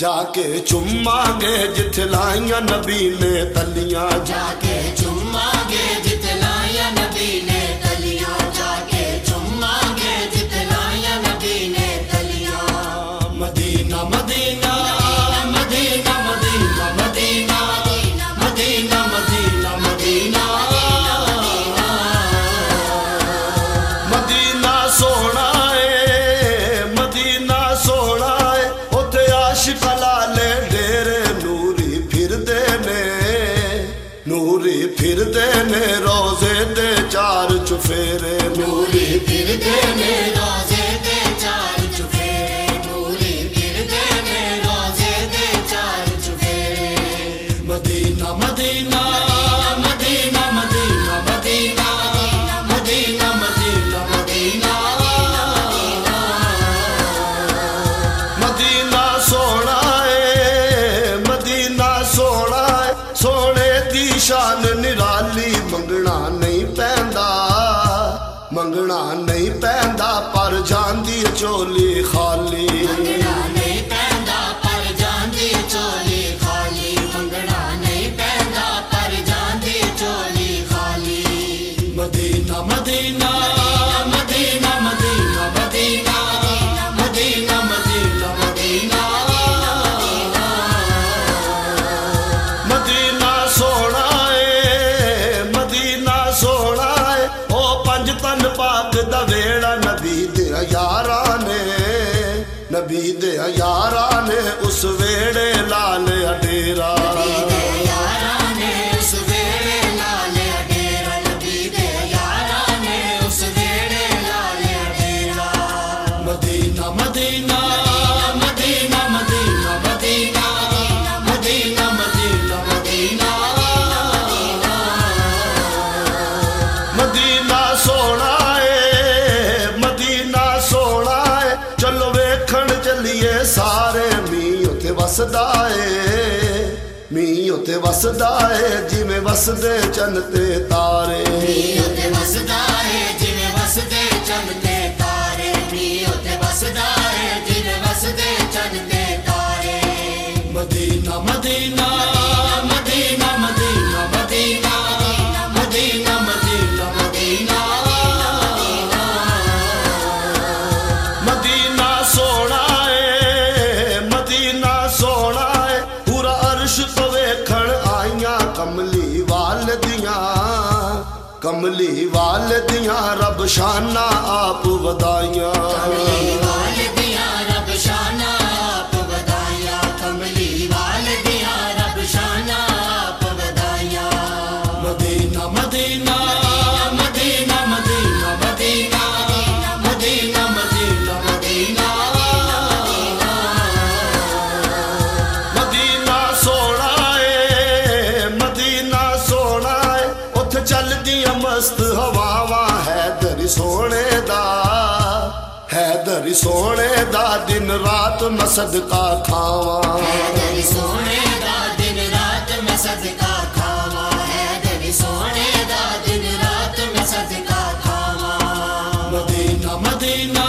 جا کے چما گے جتھے لائیاں نبی نے تلیاں جا کے چما گے جتلایا نبی نے تلیاں جا کے چما گے جتلایا نبی نے تلیاں مدینہ مدینہ پھردے نے روزے دے چار چفیرے نوری پھردے نے روزے نہیں پہندا پر جاندی چولی خالی دیا یاران اس ویڑے لال ڈیرا جستے چنتے تارے وسدائے جستے چنتے تارے می ات وسدائے جستے چنتے تارے بدی نمینارے کملی والدیاں رب شانہ آپ ودا مست ہواواں ہے دری سونے دا ہے دری سونے دا دن رات میں صدقہ کھاواں دل سونے دا دن رات میں صدقہ کھاوا ہے سونے دا دن رات میں صدقہ کھاوا مدینہ مدینہ